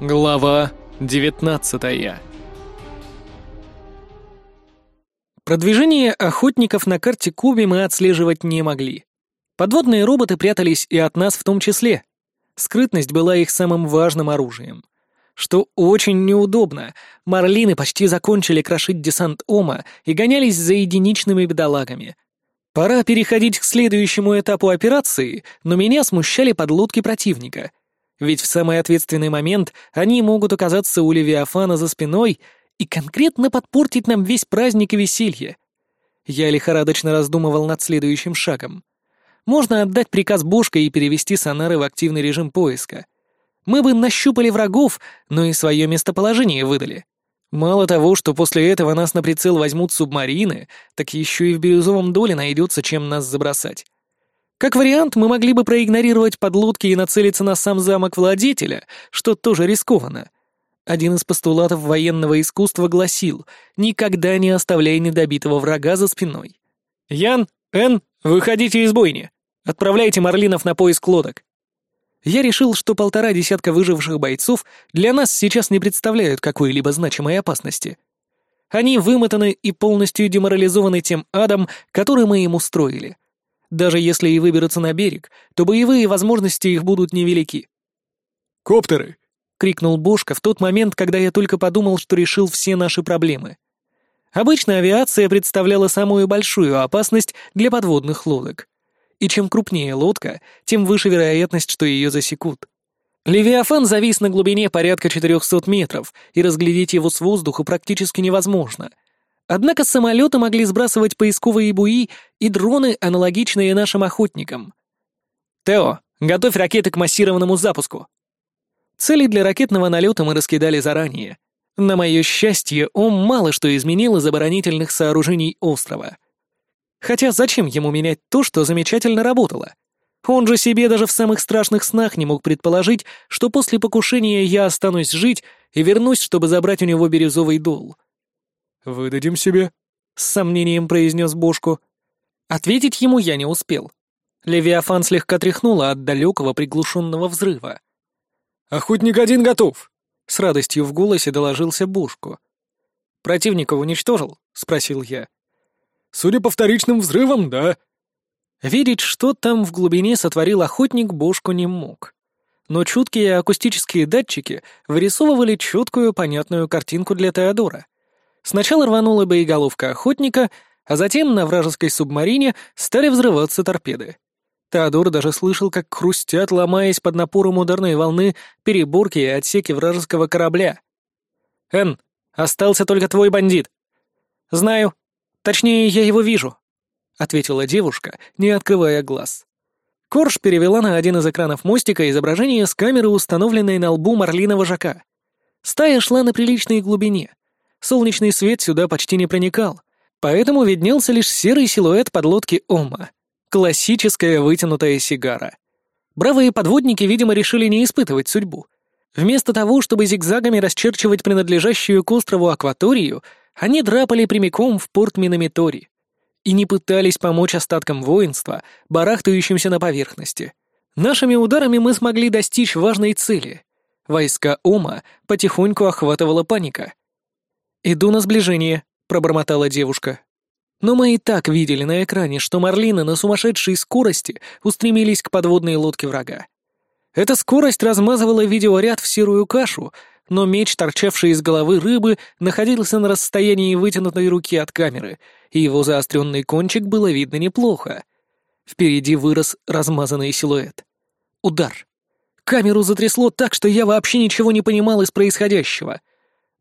Глава 19 Продвижение охотников на карте Куби мы отслеживать не могли. Подводные роботы прятались и от нас в том числе. Скрытность была их самым важным оружием. Что очень неудобно. Марлины почти закончили крошить десант Ома и гонялись за единичными бедолагами. Пора переходить к следующему этапу операции, но меня смущали подлодки противника — ведь в самый ответственный момент они могут оказаться у Левиафана за спиной и конкретно подпортить нам весь праздник и веселье. Я лихорадочно раздумывал над следующим шагом. Можно отдать приказ Бошка и перевести сонары в активный режим поиска. Мы бы нащупали врагов, но и свое местоположение выдали. Мало того, что после этого нас на прицел возьмут субмарины, так еще и в бирюзовом доле найдется, чем нас забросать. Как вариант, мы могли бы проигнорировать подлодки и нацелиться на сам замок владетеля, что тоже рискованно. Один из постулатов военного искусства гласил «Никогда не оставляй недобитого врага за спиной». «Ян, Эн, выходите из бойни! Отправляйте Марлинов на поиск лодок!» Я решил, что полтора десятка выживших бойцов для нас сейчас не представляют какой-либо значимой опасности. Они вымотаны и полностью деморализованы тем адом, который мы им устроили — даже если и выберутся на берег, то боевые возможности их будут невелики. «Коптеры!» — крикнул Бошка в тот момент, когда я только подумал, что решил все наши проблемы. Обычно авиация представляла самую большую опасность для подводных лодок. И чем крупнее лодка, тем выше вероятность, что ее засекут. Левиафан завис на глубине порядка 400 метров, и разглядеть его с воздуха практически невозможно — Однако самолеты могли сбрасывать поисковые буи и дроны, аналогичные нашим охотникам. «Тео, готовь ракеты к массированному запуску!» Цели для ракетного налета мы раскидали заранее. На мое счастье, он мало что изменил из оборонительных сооружений острова. Хотя зачем ему менять то, что замечательно работало? Он же себе даже в самых страшных снах не мог предположить, что после покушения я останусь жить и вернусь, чтобы забрать у него бирюзовый дол. «Выдадим себе», — с сомнением произнес Бошку. Ответить ему я не успел. Левиафан слегка тряхнула от далекого приглушенного взрыва. «Охотник один готов», — с радостью в голосе доложился Бошку. «Противника уничтожил?» — спросил я. «Судя по вторичным взрывам, да». Видеть, что там в глубине сотворил охотник, Бошку не мог. Но чуткие акустические датчики вырисовывали четкую, понятную картинку для Теодора — Сначала рванула боеголовка охотника, а затем на вражеской субмарине стали взрываться торпеды. Теодор даже слышал, как хрустят, ломаясь под напором ударной волны, переборки и отсеки вражеского корабля. «Эн, остался только твой бандит». «Знаю. Точнее, я его вижу», — ответила девушка, не открывая глаз. Корж перевела на один из экранов мостика изображение с камеры, установленной на лбу марлиного жака. Стая шла на приличной глубине, солнечный свет сюда почти не проникал, поэтому виднелся лишь серый силуэт подлодки Ома. Классическая вытянутая сигара. Бравые подводники, видимо, решили не испытывать судьбу. Вместо того, чтобы зигзагами расчерчивать принадлежащую к острову акваторию, они драпали прямиком в порт Минамитори и не пытались помочь остаткам воинства, барахтающимся на поверхности. Нашими ударами мы смогли достичь важной цели. Войска Ома потихоньку охватывала паника — «Иду на сближение», — пробормотала девушка. Но мы и так видели на экране, что марлины на сумасшедшей скорости устремились к подводной лодке врага. Эта скорость размазывала видеоряд в серую кашу, но меч, торчавший из головы рыбы, находился на расстоянии вытянутой руки от камеры, и его заостренный кончик было видно неплохо. Впереди вырос размазанный силуэт. Удар. Камеру затрясло так, что я вообще ничего не понимал из происходящего —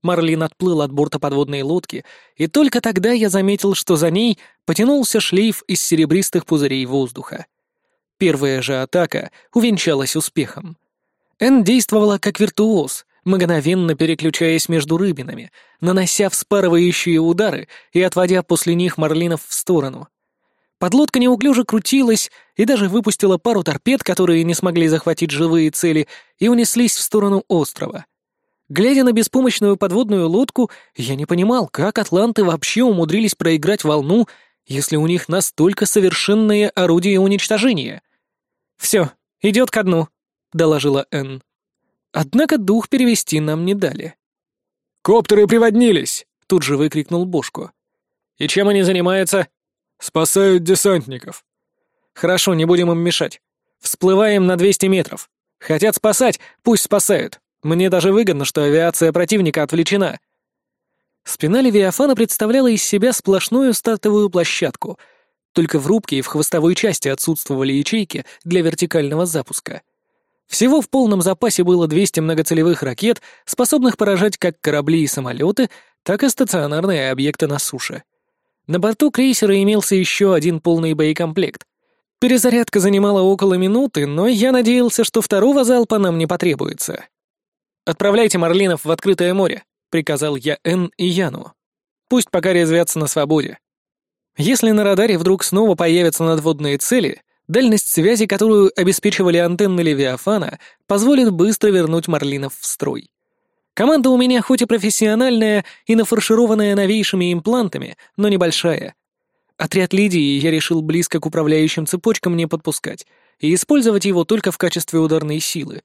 Марлин отплыл от борта подводной лодки, и только тогда я заметил, что за ней потянулся шлейф из серебристых пузырей воздуха. Первая же атака увенчалась успехом. Эн действовала как виртуоз, мгновенно переключаясь между рыбинами, нанося вспарывающие удары и отводя после них марлинов в сторону. Подлодка неуклюже крутилась и даже выпустила пару торпед, которые не смогли захватить живые цели, и унеслись в сторону острова — Глядя на беспомощную подводную лодку, я не понимал, как атланты вообще умудрились проиграть волну, если у них настолько совершенные орудия уничтожения. «Все, идет ко дну», — доложила Энн. Однако дух перевести нам не дали. «Коптеры приводнились!» — тут же выкрикнул Бошку. «И чем они занимаются?» «Спасают десантников». «Хорошо, не будем им мешать. Всплываем на 200 метров. Хотят спасать, пусть спасают. Мне даже выгодно, что авиация противника отвлечена». Спина Левиафана представляла из себя сплошную стартовую площадку. Только в рубке и в хвостовой части отсутствовали ячейки для вертикального запуска. Всего в полном запасе было 200 многоцелевых ракет, способных поражать как корабли и самолеты, так и стационарные объекты на суше. На борту крейсера имелся еще один полный боекомплект. Перезарядка занимала около минуты, но я надеялся, что второго залпа нам не потребуется. «Отправляйте Марлинов в открытое море», — приказал я Н и Яну. «Пусть пока резвятся на свободе. Если на радаре вдруг снова появятся надводные цели, дальность связи, которую обеспечивали антенны Левиафана, позволит быстро вернуть Марлинов в строй. Команда у меня хоть и профессиональная и нафаршированная новейшими имплантами, но небольшая. Отряд Лидии я решил близко к управляющим цепочкам не подпускать и использовать его только в качестве ударной силы.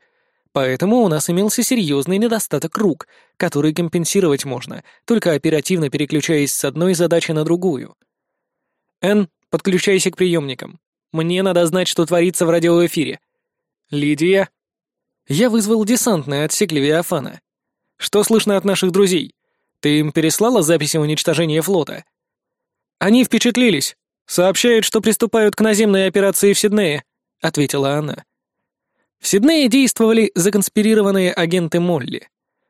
Поэтому у нас имелся серьезный недостаток рук, который компенсировать можно, только оперативно переключаясь с одной задачи на другую. «Н, подключайся к приемникам. Мне надо знать, что творится в радиоэфире». «Лидия?» Я вызвал десантный отсек Левиафана. Что слышно от наших друзей? Ты им переслала записи уничтожения флота? Они впечатлились. Сообщают, что приступают к наземной операции в Сиднее, ответила она. В Сиднее действовали законспирированные агенты Молли.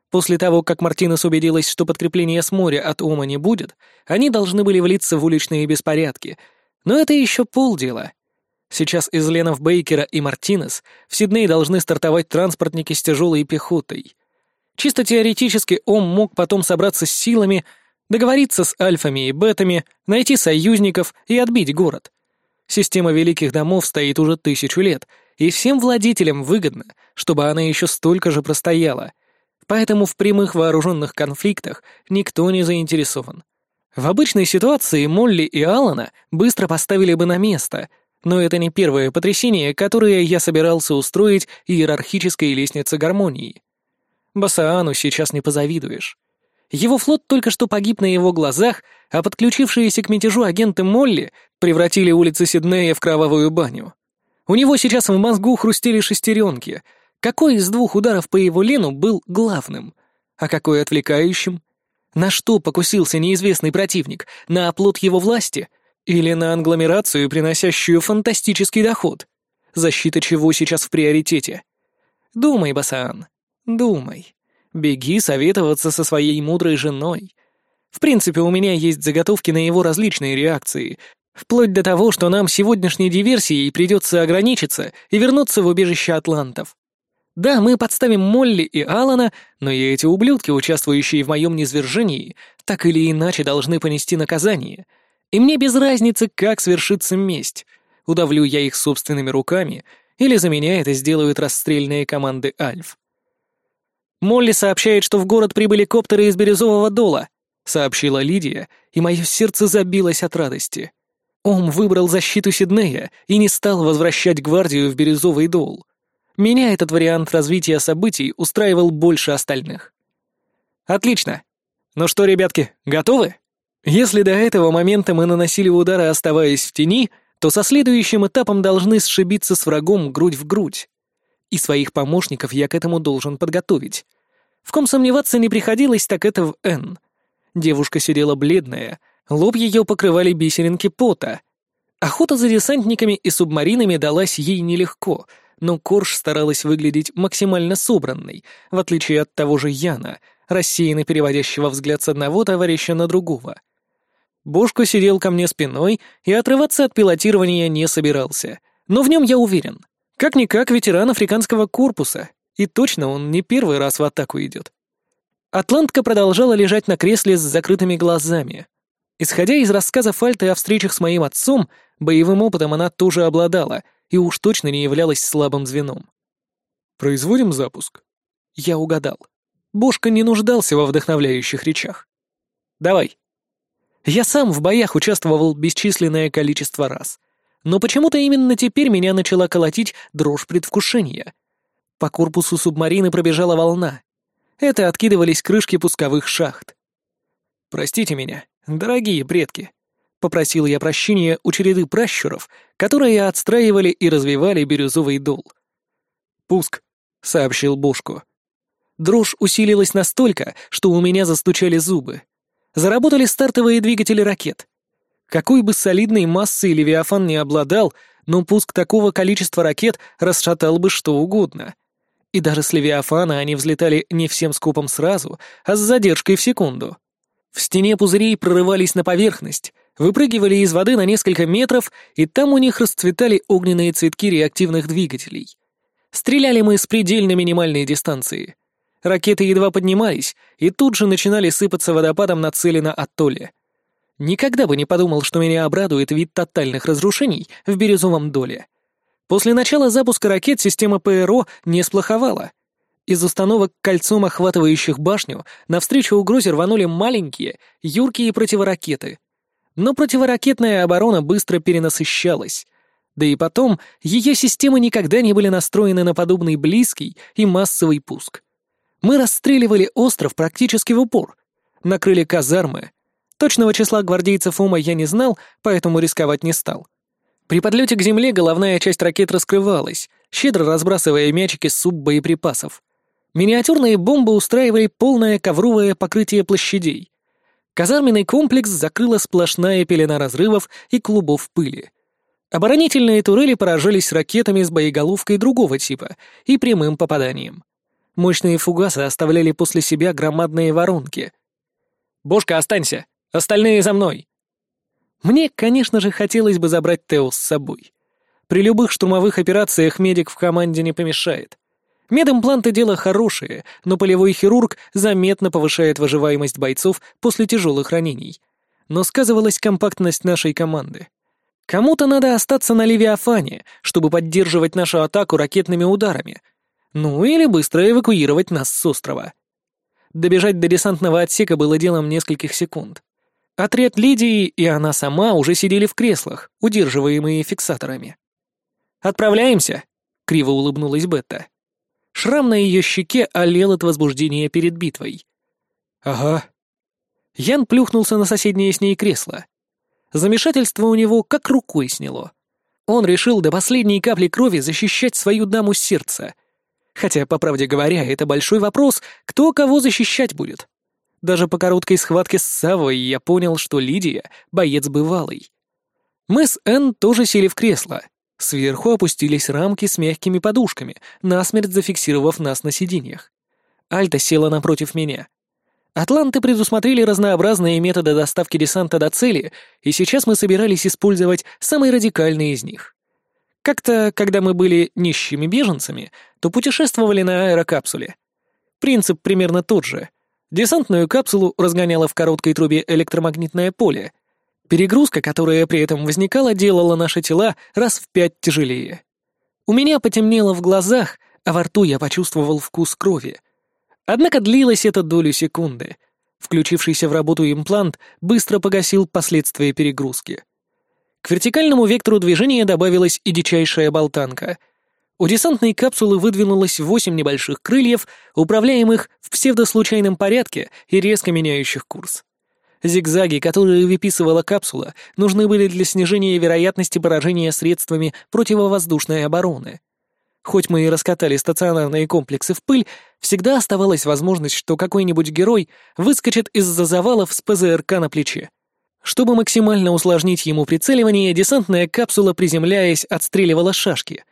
После того, как Мартинес убедилась, что подкрепления с моря от Ома не будет, они должны были влиться в уличные беспорядки. Но это еще полдела. Сейчас из Ленов Бейкера и Мартинес в Сидней должны стартовать транспортники с тяжелой пехотой. Чисто теоретически он мог потом собраться с силами, договориться с альфами и бетами, найти союзников и отбить город. Система великих домов стоит уже тысячу лет, и всем владетелям выгодно, чтобы она еще столько же простояла. Поэтому в прямых вооруженных конфликтах никто не заинтересован. В обычной ситуации Молли и Алана быстро поставили бы на место, но это не первое потрясение, которое я собирался устроить иерархической лестнице гармонии. Басаану сейчас не позавидуешь. Его флот только что погиб на его глазах, а подключившиеся к мятежу агенты Молли превратили улицы Сиднея в кровавую баню. У него сейчас в мозгу хрустели шестеренки. Какой из двух ударов по его лену был главным, а какой отвлекающим? На что покусился неизвестный противник? На оплот его власти? Или на англомерацию, приносящую фантастический доход? Защита чего сейчас в приоритете? Думай, Басаан, Думай. Беги советоваться со своей мудрой женой. В принципе, у меня есть заготовки на его различные реакции, вплоть до того, что нам сегодняшней диверсией придется ограничиться и вернуться в убежище атлантов. Да, мы подставим Молли и Алана, но и эти ублюдки, участвующие в моем низвержении, так или иначе должны понести наказание. И мне без разницы, как свершится месть. Удавлю я их собственными руками, или за меня это сделают расстрельные команды Альф. Молли сообщает, что в город прибыли коптеры из Бирюзового дола», — сообщила Лидия, и мое сердце забилось от радости. Ом выбрал защиту Сиднея и не стал возвращать гвардию в Бирюзовый дол. Меня этот вариант развития событий устраивал больше остальных. «Отлично. Ну что, ребятки, готовы?» Если до этого момента мы наносили удары, оставаясь в тени, то со следующим этапом должны сшибиться с врагом грудь в грудь и своих помощников я к этому должен подготовить. В ком сомневаться не приходилось, так это в Н. Девушка сидела бледная, лоб ее покрывали бисеринки пота. Охота за десантниками и субмаринами далась ей нелегко, но Корж старалась выглядеть максимально собранной, в отличие от того же Яна, рассеянно переводящего взгляд с одного товарища на другого. Бошко сидел ко мне спиной и отрываться от пилотирования не собирался, но в нем я уверен. Как-никак ветеран африканского корпуса, и точно он не первый раз в атаку идет. Атлантка продолжала лежать на кресле с закрытыми глазами. Исходя из рассказов Альты о встречах с моим отцом, боевым опытом она тоже обладала и уж точно не являлась слабым звеном. «Производим запуск». Я угадал. Бошка не нуждался во вдохновляющих речах. «Давай». Я сам в боях участвовал бесчисленное количество раз — но почему-то именно теперь меня начала колотить дрожь предвкушения. По корпусу субмарины пробежала волна. Это откидывались крышки пусковых шахт. «Простите меня, дорогие предки», — попросил я прощения у череды пращуров, которые отстраивали и развивали бирюзовый дол. «Пуск», — сообщил Бошко. Дрожь усилилась настолько, что у меня застучали зубы. Заработали стартовые двигатели ракет. Какой бы солидной массой Левиафан не обладал, но пуск такого количества ракет расшатал бы что угодно. И даже с Левиафана они взлетали не всем скопом сразу, а с задержкой в секунду. В стене пузырей прорывались на поверхность, выпрыгивали из воды на несколько метров, и там у них расцветали огненные цветки реактивных двигателей. Стреляли мы с предельно минимальной дистанции. Ракеты едва поднимались, и тут же начинали сыпаться водопадом на цели на. Никогда бы не подумал, что меня обрадует вид тотальных разрушений в бирюзовом доле. После начала запуска ракет система ПРО не сплоховала. Из установок кольцом охватывающих башню навстречу угрозе рванули маленькие, юркие противоракеты. Но противоракетная оборона быстро перенасыщалась. Да и потом, ее системы никогда не были настроены на подобный близкий и массовый пуск. Мы расстреливали остров практически в упор. Накрыли казармы. Точного числа гвардейцев Ума я не знал, поэтому рисковать не стал. При подлете к земле головная часть ракет раскрывалась, щедро разбрасывая мячики с суббоеприпасов. Миниатюрные бомбы устраивали полное ковровое покрытие площадей. Казарменный комплекс закрыла сплошная пелена разрывов и клубов пыли. Оборонительные турели поражались ракетами с боеголовкой другого типа и прямым попаданием. Мощные фугасы оставляли после себя громадные воронки. «Бошка, останься! Остальные за мной!» Мне, конечно же, хотелось бы забрать Тео с собой. При любых штурмовых операциях медик в команде не помешает. Медимпланты — дело хорошее, но полевой хирург заметно повышает выживаемость бойцов после тяжелых ранений. Но сказывалась компактность нашей команды. Кому-то надо остаться на Левиафане, чтобы поддерживать нашу атаку ракетными ударами, ну или быстро эвакуировать нас с острова. Добежать до десантного отсека было делом нескольких секунд. Отряд Лидии и она сама уже сидели в креслах, удерживаемые фиксаторами. «Отправляемся!» — криво улыбнулась Бетта. Шрам на ее щеке олел от возбуждения перед битвой. «Ага». Ян плюхнулся на соседнее с ней кресло. Замешательство у него как рукой сняло. Он решил до последней капли крови защищать свою даму сердца, Хотя, по правде говоря, это большой вопрос, кто кого защищать будет. Даже по короткой схватке с Савой я понял, что Лидия — боец бывалый. Мы с Энн тоже сели в кресло. Сверху опустились рамки с мягкими подушками, насмерть зафиксировав нас на сиденьях. Альта села напротив меня. Атланты предусмотрели разнообразные методы доставки десанта до цели, и сейчас мы собирались использовать самые радикальные из них. Как-то, когда мы были нищими беженцами, то путешествовали на аэрокапсуле. Принцип примерно тот же. Десантную капсулу разгоняло в короткой трубе электромагнитное поле. Перегрузка, которая при этом возникала, делала наши тела раз в пять тяжелее. У меня потемнело в глазах, а во рту я почувствовал вкус крови. Однако длилось это долю секунды. Включившийся в работу имплант быстро погасил последствия перегрузки. К вертикальному вектору движения добавилась и дичайшая болтанка. У десантной капсулы выдвинулось восемь небольших крыльев, управляемых в псевдослучайном порядке и резко меняющих курс. Зигзаги, которые выписывала капсула, нужны были для снижения вероятности поражения средствами противовоздушной обороны. Хоть мы и раскатали стационарные комплексы в пыль, всегда оставалась возможность, что какой-нибудь герой выскочит из-за завалов с ПЗРК на плече. Чтобы максимально усложнить ему прицеливание, десантная капсула, приземляясь, отстреливала шашки.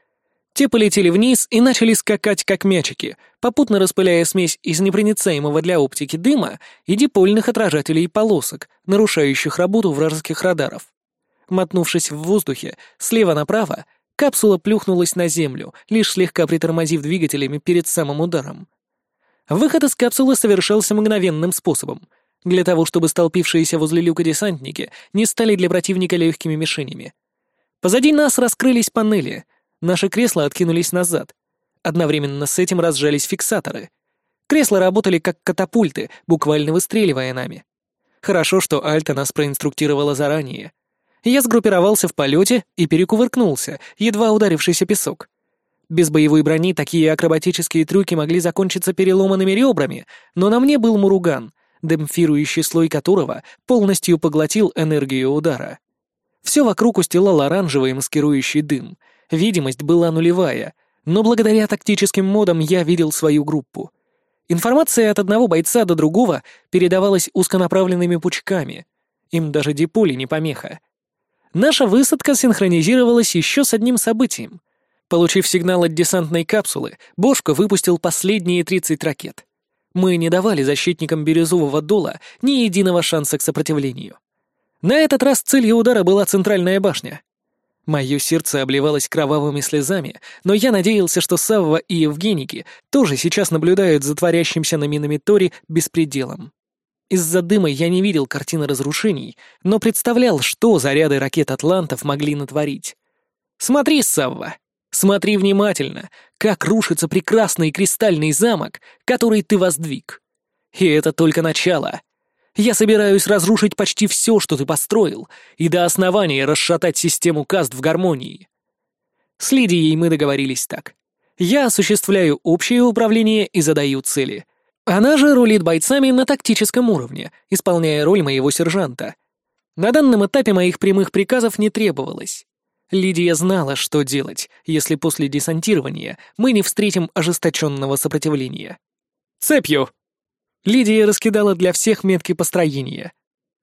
Те полетели вниз и начали скакать как мячики, попутно распыляя смесь из непроницаемого для оптики дыма и дипольных отражателей полосок, нарушающих работу вражеских радаров. Мотнувшись в воздухе слева направо, капсула плюхнулась на землю, лишь слегка притормозив двигателями перед самым ударом. Выход из капсулы совершался мгновенным способом — для того, чтобы столпившиеся возле люка десантники не стали для противника легкими мишенями. Позади нас раскрылись панели, наши кресла откинулись назад. Одновременно с этим разжались фиксаторы. Кресла работали как катапульты, буквально выстреливая нами. Хорошо, что Альта нас проинструктировала заранее. Я сгруппировался в полете и перекувыркнулся, едва ударившийся песок. Без боевой брони такие акробатические трюки могли закончиться переломанными ребрами, но на мне был муруган, демпфирующий слой которого полностью поглотил энергию удара. Все вокруг устилал оранжевый маскирующий дым. Видимость была нулевая, но благодаря тактическим модам я видел свою группу. Информация от одного бойца до другого передавалась узконаправленными пучками. Им даже диполи не помеха. Наша высадка синхронизировалась еще с одним событием. Получив сигнал от десантной капсулы, Бошко выпустил последние 30 ракет. Мы не давали защитникам Бирюзового дола ни единого шанса к сопротивлению. На этот раз целью удара была центральная башня. Мое сердце обливалось кровавыми слезами, но я надеялся, что Савва и Евгеники тоже сейчас наблюдают за творящимся на Миномиторе беспределом. Из-за дыма я не видел картины разрушений, но представлял, что заряды ракет атлантов могли натворить. «Смотри, Савва! Смотри внимательно, как рушится прекрасный кристальный замок, который ты воздвиг. И это только начало. Я собираюсь разрушить почти все, что ты построил, и до основания расшатать систему каст в гармонии». С Лидией мы договорились так. Я осуществляю общее управление и задаю цели — она же рулит бойцами на тактическом уровне, исполняя роль моего сержанта. На данном этапе моих прямых приказов не требовалось. Лидия знала, что делать, если после десантирования мы не встретим ожесточенного сопротивления. «Цепью!» Лидия раскидала для всех метки построения.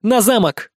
«На замок!»